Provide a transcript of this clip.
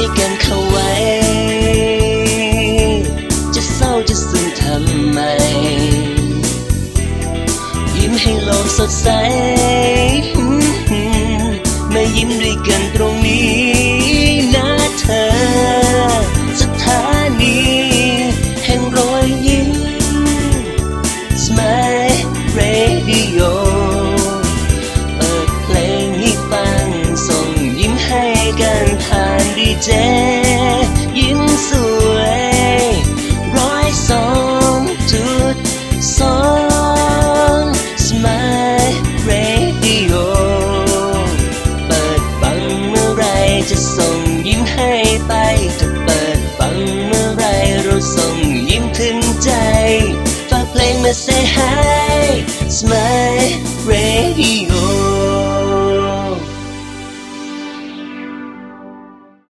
ให้กันเข้าไว้ จะเศร้าจะซึ้งทำไม ยิ้มให้โลกสดใส มายิ้มด้วยกันตรงนี้ เจ ยิ้มสวยร้อยสองจุดสอง Smile Radio เปิดฟังเมื่อไรจะส่งยิ้มให้ไป จะเปิดฟังเมื่อไรเราส่งยิ้มถึงใจฝากเพลงมา say hi Smile Radio